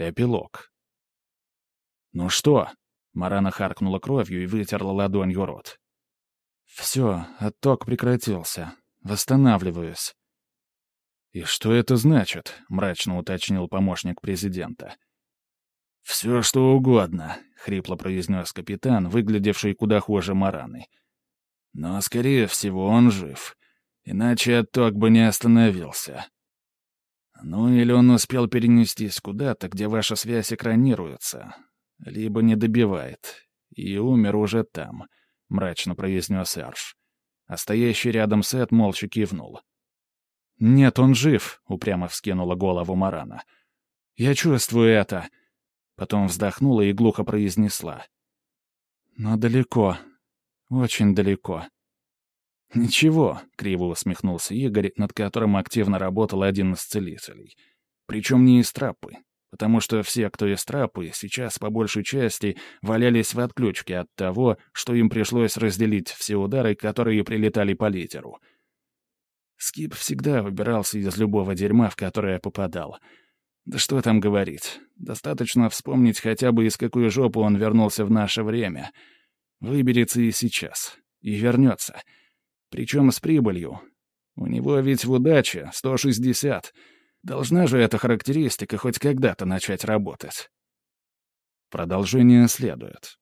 Эпилог. «Ну что?» — Марана харкнула кровью и вытерла ладонью рот. «Все, отток прекратился. Восстанавливаюсь». «И что это значит?» — мрачно уточнил помощник президента. «Все, что угодно», — хрипло произнес капитан, выглядевший куда хуже Мараны. «Но, скорее всего, он жив. Иначе отток бы не остановился. Ну, или он успел перенестись куда-то, где ваша связь экранируется, либо не добивает, и умер уже там», — мрачно произнес Эрш. А стоящий рядом Сет молча кивнул. «Нет, он жив», — упрямо вскинула голову Марана. «Я чувствую это». Потом вздохнула и глухо произнесла. «Но далеко. Очень далеко». «Ничего», — криво усмехнулся Игорь, над которым активно работал один из целителей. «Причем не из трапы, потому что все, кто из трапы, сейчас по большей части валялись в отключке от того, что им пришлось разделить все удары, которые прилетали по литеру». Скип всегда выбирался из любого дерьма, в которое попадал. Да что там говорить. Достаточно вспомнить хотя бы, из какой жопы он вернулся в наше время. Выберется и сейчас. И вернется. Причем с прибылью. У него ведь в удаче 160. Должна же эта характеристика хоть когда-то начать работать. Продолжение следует.